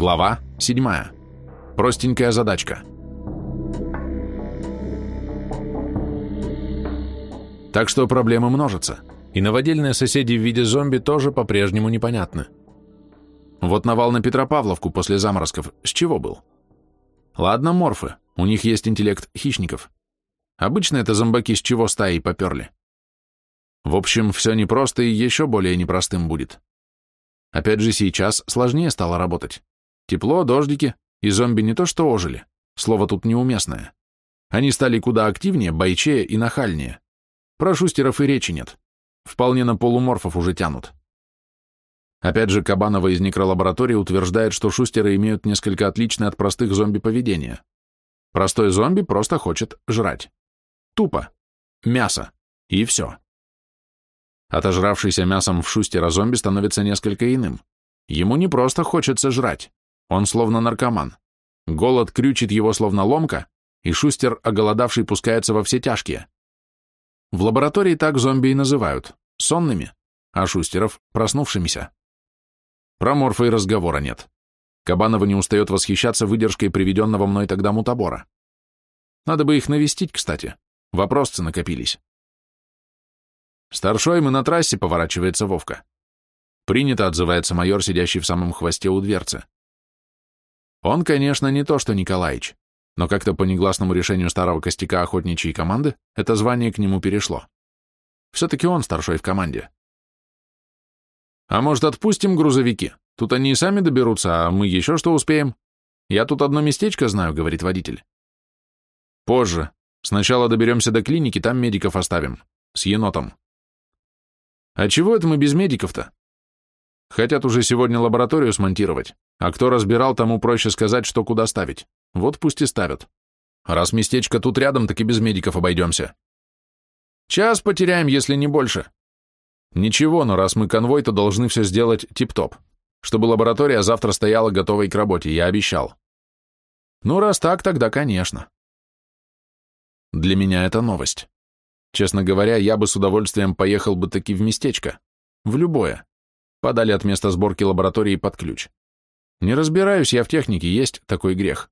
Глава 7. Простенькая задачка. Так что проблемы множатся, и новодельные соседи в виде зомби тоже по-прежнему непонятны. Вот навал на Петропавловку после заморозков с чего был? Ладно, морфы, у них есть интеллект хищников. Обычно это зомбаки с чего стаи поперли. В общем, все непросто и еще более непростым будет. Опять же, сейчас сложнее стало работать. Тепло, дождики, и зомби не то что ожили, слово тут неуместное. Они стали куда активнее, бойчее и нахальнее. Про шустеров и речи нет. Вполне на полуморфов уже тянут. Опять же, Кабанова из некролаборатории утверждает, что шустеры имеют несколько отличное от простых зомби поведение. Простой зомби просто хочет жрать. Тупо. Мясо. И все. Отожравшийся мясом в шустера зомби становится несколько иным. Ему не просто хочется жрать. Он словно наркоман. Голод крючит его словно ломка, и шустер, оголодавший, пускается во все тяжкие. В лаборатории так зомби и называют – сонными, а шустеров – проснувшимися. Про морфа и разговора нет. Кабанова не устает восхищаться выдержкой приведенного мной тогда мутабора. Надо бы их навестить, кстати. Вопросцы накопились. Старшой мы на трассе, поворачивается Вовка. Принято, отзывается майор, сидящий в самом хвосте у дверцы. Он, конечно, не то, что Николаич, но как-то по негласному решению старого костяка охотничьей команды это звание к нему перешло. Все-таки он старшой в команде. А может, отпустим грузовики? Тут они и сами доберутся, а мы еще что успеем? Я тут одно местечко знаю, говорит водитель. Позже. Сначала доберемся до клиники, там медиков оставим. С енотом. А чего это мы без медиков-то? Хотят уже сегодня лабораторию смонтировать, а кто разбирал, тому проще сказать, что куда ставить. Вот пусть и ставят. Раз местечко тут рядом, так и без медиков обойдемся. Час потеряем, если не больше. Ничего, но раз мы конвой, то должны все сделать тип-топ, чтобы лаборатория завтра стояла готовой к работе, я обещал. Ну, раз так, тогда конечно. Для меня это новость. Честно говоря, я бы с удовольствием поехал бы таки в местечко. В любое. Подали от места сборки лаборатории под ключ. Не разбираюсь я в технике, есть такой грех.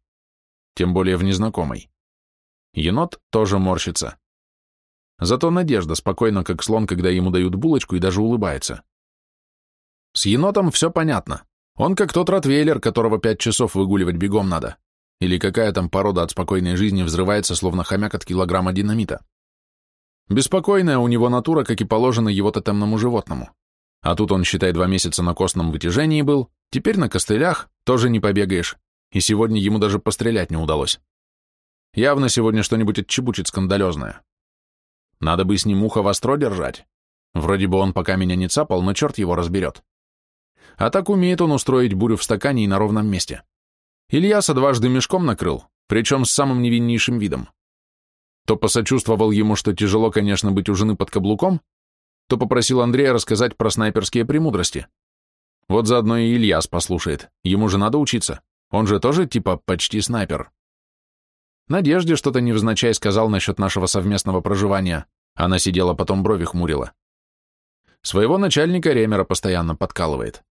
Тем более в незнакомой. Енот тоже морщится. Зато Надежда спокойно, как слон, когда ему дают булочку, и даже улыбается. С енотом все понятно. Он как тот ротвейлер, которого пять часов выгуливать бегом надо. Или какая там порода от спокойной жизни взрывается, словно хомяк от килограмма динамита. Беспокойная у него натура, как и положено его тотемному животному. А тут он, считай, два месяца на костном вытяжении был, теперь на костылях, тоже не побегаешь, и сегодня ему даже пострелять не удалось. Явно сегодня что-нибудь отчебучит скандалезное. Надо бы с ним ухо востро держать. Вроде бы он пока меня не цапал, но черт его разберет. А так умеет он устроить бурю в стакане и на ровном месте. Ильяса дважды мешком накрыл, причем с самым невиннейшим видом то посочувствовал ему, что тяжело, конечно, быть у жены под каблуком, то попросил Андрея рассказать про снайперские премудрости. Вот заодно и Ильяс послушает, ему же надо учиться, он же тоже типа почти снайпер. Надежде что-то невзначай сказал насчет нашего совместного проживания, она сидела потом брови хмурила. Своего начальника Ремера постоянно подкалывает.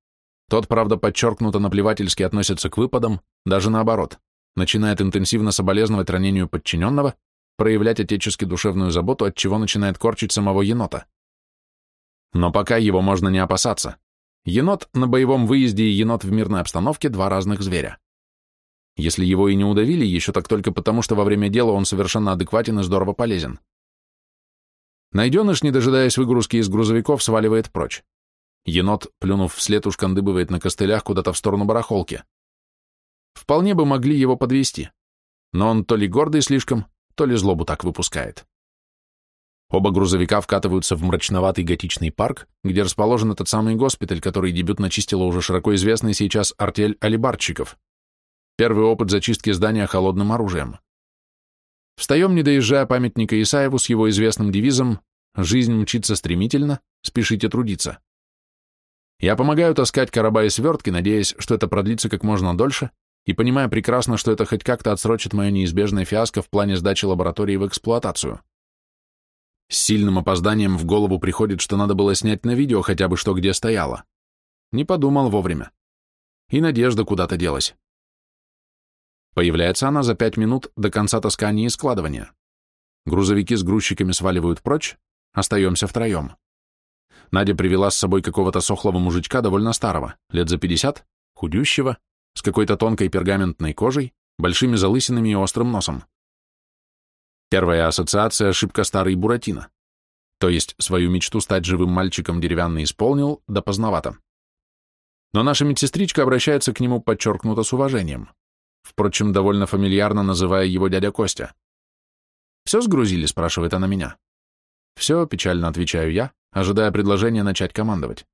Тот, правда, подчеркнуто наплевательски относится к выпадам, даже наоборот, начинает интенсивно соболезновать ранению подчиненного, проявлять отечески душевную заботу, от чего начинает корчить самого енота. Но пока его можно не опасаться. Енот на боевом выезде и енот в мирной обстановке – два разных зверя. Если его и не удавили, еще так только потому, что во время дела он совершенно адекватен и здорово полезен. Найденыш, не дожидаясь выгрузки из грузовиков, сваливает прочь. Енот, плюнув вслед, ушкандыбывает на костылях куда-то в сторону барахолки. Вполне бы могли его подвести, но он то ли гордый слишком, то ли злобу так выпускает. Оба грузовика вкатываются в мрачноватый готичный парк, где расположен этот самый госпиталь, который дебют начистила уже широко известный сейчас артель алибарщиков. Первый опыт зачистки здания холодным оружием. Встаем, не доезжая памятника Исаеву с его известным девизом «Жизнь мчится стремительно, спешите трудиться». Я помогаю таскать короба и свертки, надеясь, что это продлится как можно дольше, и понимая прекрасно, что это хоть как-то отсрочит мое неизбежное фиаско в плане сдачи лаборатории в эксплуатацию. С сильным опозданием в голову приходит, что надо было снять на видео хотя бы что где стояло. Не подумал вовремя. И Надежда куда-то делась. Появляется она за пять минут до конца таскания и складывания. Грузовики с грузчиками сваливают прочь, остаемся втроем. Надя привела с собой какого-то сохлого мужичка довольно старого, лет за пятьдесят, худющего, с какой-то тонкой пергаментной кожей, большими залысинами и острым носом. Первая ассоциация – ошибка старый Буратино. То есть свою мечту стать живым мальчиком деревянный исполнил, да поздновато. Но наша медсестричка обращается к нему подчеркнуто с уважением впрочем, довольно фамильярно называя его дядя Костя. «Все сгрузили?» — спрашивает она меня. «Все», — печально отвечаю я, ожидая предложения начать командовать.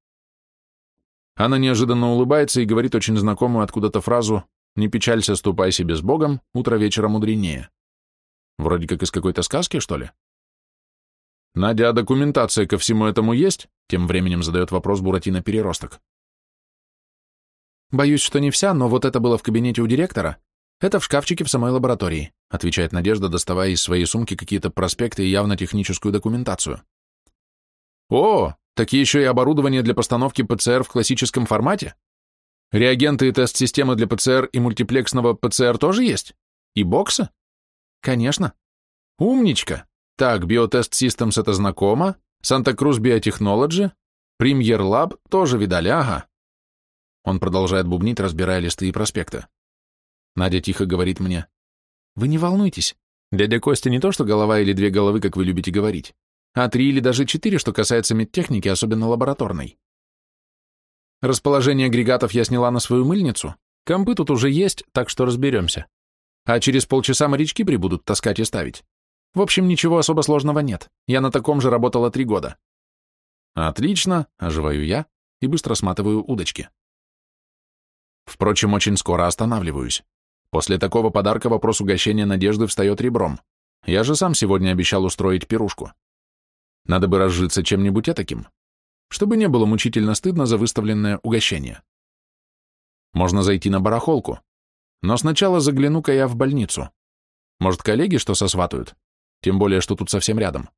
Она неожиданно улыбается и говорит очень знакомую откуда-то фразу «Не печалься, ступай себе с Богом, утро вечера мудренее». Вроде как из какой-то сказки, что ли? «Надя, а документация ко всему этому есть?» Тем временем задает вопрос Буратино Переросток. «Боюсь, что не вся, но вот это было в кабинете у директора. Это в шкафчике в самой лаборатории», отвечает Надежда, доставая из своей сумки какие-то проспекты и явно техническую документацию. «О, так еще и оборудование для постановки ПЦР в классическом формате? Реагенты и тест-системы для ПЦР и мультиплексного ПЦР тоже есть? И боксы?» «Конечно». «Умничка! Так, Biotest Systems это знакомо, Санта-Крус Biotechnology, Premier Lab тоже видали, ага. Он продолжает бубнить, разбирая листы и проспекты. Надя тихо говорит мне. «Вы не волнуйтесь. Дядя Костя не то, что голова или две головы, как вы любите говорить, а три или даже четыре, что касается медтехники, особенно лабораторной. Расположение агрегатов я сняла на свою мыльницу. Компы тут уже есть, так что разберемся. А через полчаса морячки прибудут таскать и ставить. В общем, ничего особо сложного нет. Я на таком же работала три года. Отлично, оживаю я и быстро сматываю удочки. Впрочем, очень скоро останавливаюсь. После такого подарка вопрос угощения Надежды встает ребром. Я же сам сегодня обещал устроить пирушку. Надо бы разжиться чем-нибудь этаким, чтобы не было мучительно стыдно за выставленное угощение. Можно зайти на барахолку, но сначала загляну-ка я в больницу. Может, коллеги что сосватают? Тем более, что тут совсем рядом.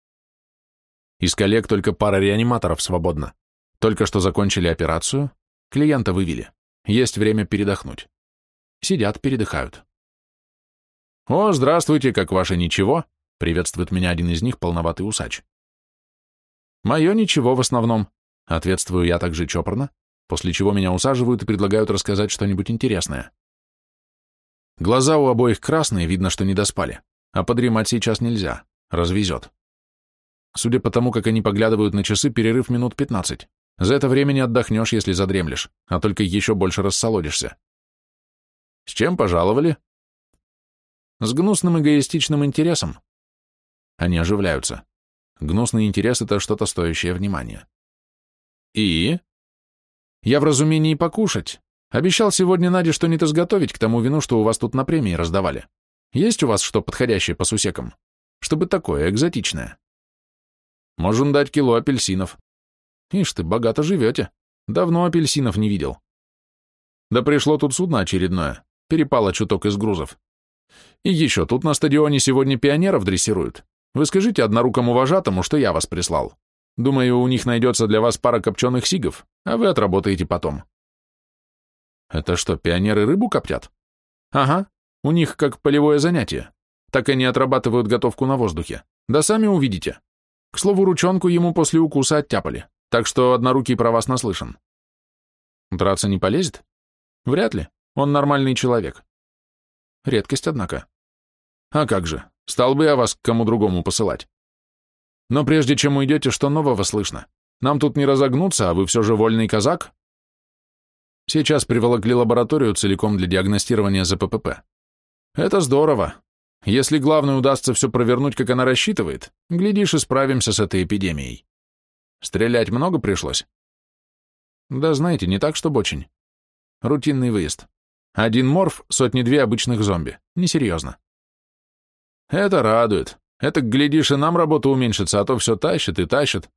Из коллег только пара реаниматоров свободна. Только что закончили операцию, клиента вывели. Есть время передохнуть. Сидят, передыхают. «О, здравствуйте, как ваше ничего?» — приветствует меня один из них, полноватый усач. «Мое ничего в основном», — ответствую я также чопорно, после чего меня усаживают и предлагают рассказать что-нибудь интересное. Глаза у обоих красные, видно, что не доспали, а подремать сейчас нельзя, развезет. Судя по тому, как они поглядывают на часы, перерыв минут пятнадцать. За это время не отдохнешь, если задремлешь, а только еще больше рассолодишься. С чем пожаловали? С гнусным эгоистичным интересом. Они оживляются. Гнусный интерес — это что-то стоящее внимания. И? Я в разумении покушать. Обещал сегодня Наде что-нибудь изготовить к тому вину, что у вас тут на премии раздавали. Есть у вас что подходящее по сусекам? Чтобы такое, экзотичное. Можем дать кило апельсинов. Ишь ты, богато живете. Давно апельсинов не видел. Да пришло тут судно очередное. Перепало чуток из грузов. И еще, тут на стадионе сегодня пионеров дрессируют. Вы скажите однорукому вожатому, что я вас прислал. Думаю, у них найдется для вас пара копченых сигов, а вы отработаете потом. Это что, пионеры рыбу коптят? Ага, у них как полевое занятие. Так они отрабатывают готовку на воздухе. Да сами увидите. К слову, ручонку ему после укуса оттяпали. Так что однорукий про вас наслышан. Драться не полезет? Вряд ли. Он нормальный человек. Редкость, однако. А как же, стал бы я вас к кому другому посылать. Но прежде чем уйдете, что нового слышно? Нам тут не разогнуться, а вы все же вольный казак? Сейчас приволокли лабораторию целиком для диагностирования ЗППП. Это здорово. Если главное удастся все провернуть, как она рассчитывает, глядишь, и справимся с этой эпидемией. Стрелять много пришлось? Да знаете, не так, чтобы очень. Рутинный выезд. Один морф, сотни-две обычных зомби. Несерьезно. Это радует. Это, глядишь, и нам работа уменьшится, а то все тащит и тащит.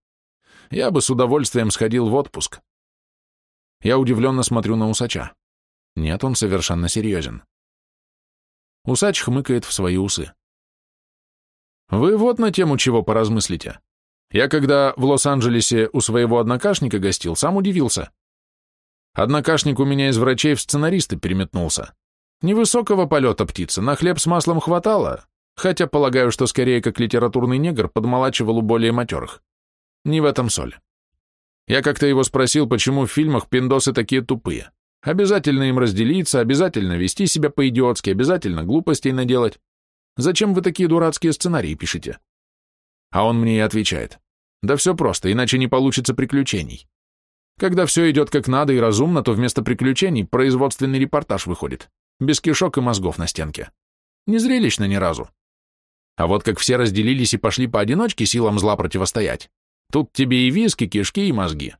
Я бы с удовольствием сходил в отпуск. Я удивленно смотрю на усача. Нет, он совершенно серьезен. Усач хмыкает в свои усы. Вы вот на тему чего поразмыслите. Я когда в Лос-Анджелесе у своего однокашника гостил, сам удивился. Однокашник у меня из врачей в сценаристы переметнулся. Невысокого полета птицы, на хлеб с маслом хватало, хотя полагаю, что скорее как литературный негр подмолачивал у более матерых. Не в этом соль. Я как-то его спросил, почему в фильмах пиндосы такие тупые. Обязательно им разделиться, обязательно вести себя по-идиотски, обязательно глупостей наделать. Зачем вы такие дурацкие сценарии пишете? А он мне и отвечает. Да все просто, иначе не получится приключений. Когда все идет как надо и разумно, то вместо приключений производственный репортаж выходит, без кишок и мозгов на стенке. Не зрелищно ни разу. А вот как все разделились и пошли поодиночке силам зла противостоять, тут тебе и виски, кишки и мозги.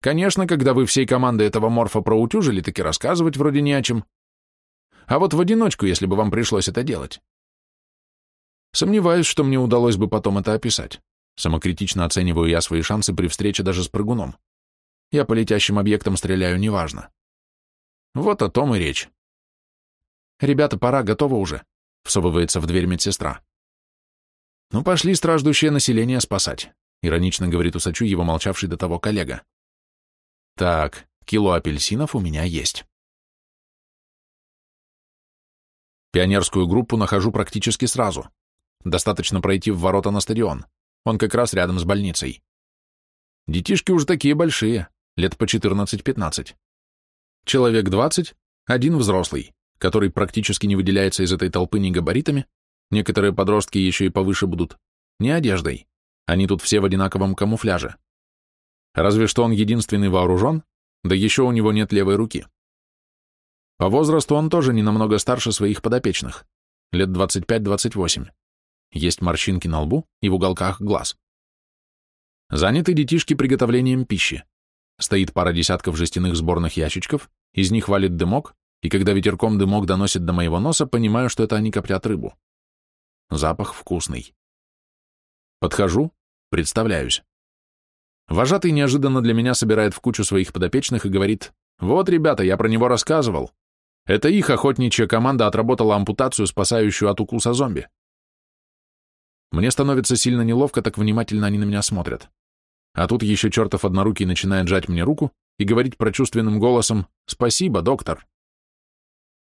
Конечно, когда вы всей командой этого морфа проутюжили, так и рассказывать вроде не о чем. А вот в одиночку, если бы вам пришлось это делать. Сомневаюсь, что мне удалось бы потом это описать. Самокритично оцениваю я свои шансы при встрече даже с прыгуном. Я по летящим объектам стреляю неважно. Вот о том и речь. «Ребята, пора, готово уже», — всовывается в дверь медсестра. «Ну, пошли страждущее население спасать», — иронично говорит усачу его молчавший до того коллега. «Так, кило апельсинов у меня есть». Пионерскую группу нахожу практически сразу. Достаточно пройти в ворота на стадион. Он как раз рядом с больницей. Детишки уже такие большие, лет по 14-15. Человек 20, один взрослый, который практически не выделяется из этой толпы ни габаритами, некоторые подростки еще и повыше будут, ни одеждой. Они тут все в одинаковом камуфляже. Разве что он единственный вооружен, да еще у него нет левой руки. По возрасту он тоже не намного старше своих подопечных, лет 25-28. Есть морщинки на лбу и в уголках глаз. Заняты детишки приготовлением пищи. Стоит пара десятков жестяных сборных ящичков, из них валит дымок, и когда ветерком дымок доносит до моего носа, понимаю, что это они коптят рыбу. Запах вкусный. Подхожу, представляюсь. Вожатый неожиданно для меня собирает в кучу своих подопечных и говорит, «Вот, ребята, я про него рассказывал. Это их охотничья команда отработала ампутацию, спасающую от укуса зомби. Мне становится сильно неловко, так внимательно они на меня смотрят. А тут еще чертов однорукий начинает жать мне руку и говорить прочувственным голосом «Спасибо, доктор».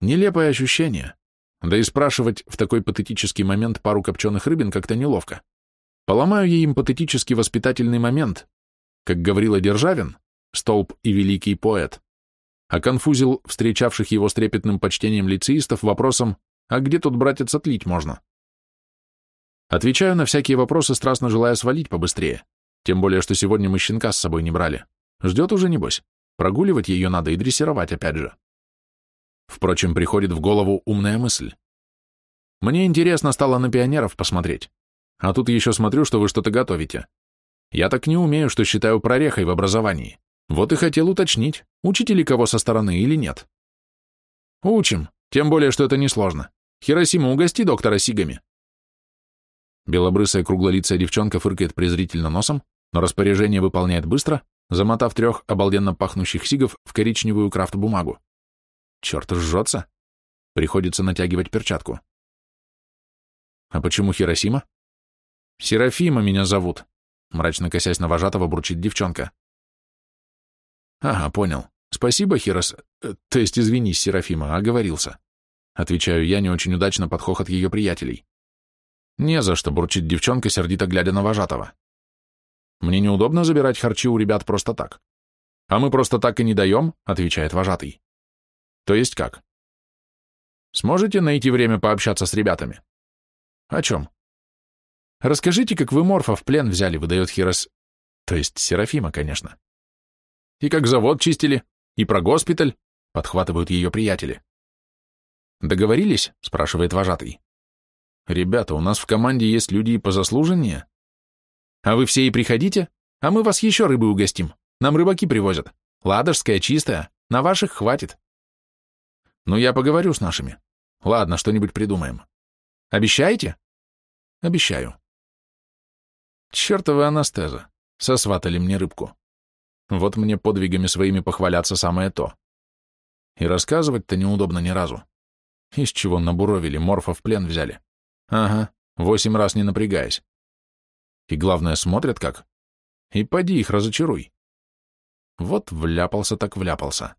Нелепое ощущение. Да и спрашивать в такой патетический момент пару копченых рыбин как-то неловко. Поломаю ей патетический воспитательный момент. Как говорила Державин, столб и великий поэт, а конфузил встречавших его с трепетным почтением лицеистов вопросом «А где тут, братец, отлить можно?» Отвечаю на всякие вопросы, страстно желая свалить побыстрее. Тем более, что сегодня мы щенка с собой не брали. Ждет уже, небось. Прогуливать ее надо и дрессировать опять же. Впрочем, приходит в голову умная мысль. Мне интересно стало на пионеров посмотреть. А тут еще смотрю, что вы что-то готовите. Я так не умею, что считаю прорехой в образовании. Вот и хотел уточнить, учите ли кого со стороны или нет. Учим, тем более, что это несложно. Хиросима, угости доктора сигами. Белобрысая круглолицая девчонка фыркает презрительно носом, но распоряжение выполняет быстро, замотав трех обалденно пахнущих сигов в коричневую крафт-бумагу. Черт, жжется. Приходится натягивать перчатку. А почему Хиросима? Серафима меня зовут, мрачно косясь на вожатого, бурчит девчонка. Ага, понял. Спасибо, Хирос... Э, то есть, извинись, Серафима, оговорился. Отвечаю я не очень удачно под хохот ее приятелей. «Не за что», — бурчит девчонка, сердито глядя на вожатого. «Мне неудобно забирать харчи у ребят просто так». «А мы просто так и не даем», — отвечает вожатый. «То есть как?» «Сможете найти время пообщаться с ребятами?» «О чем?» «Расскажите, как вы Морфа в плен взяли», — выдает Хирос. То есть Серафима, конечно. «И как завод чистили, и про госпиталь», — подхватывают ее приятели. «Договорились?» — спрашивает вожатый. Ребята, у нас в команде есть люди и позаслуженнее. А вы все и приходите, а мы вас еще рыбы угостим. Нам рыбаки привозят. Ладожская, чистая. На ваших хватит. Ну, я поговорю с нашими. Ладно, что-нибудь придумаем. Обещаете? Обещаю. Чертова анастеза. Сосватали мне рыбку. Вот мне подвигами своими похваляться самое то. И рассказывать-то неудобно ни разу. Из чего набуровили, морфа в плен взяли. Ага, восемь раз не напрягаясь. И главное, смотрят как. И поди их разочаруй. Вот вляпался так вляпался.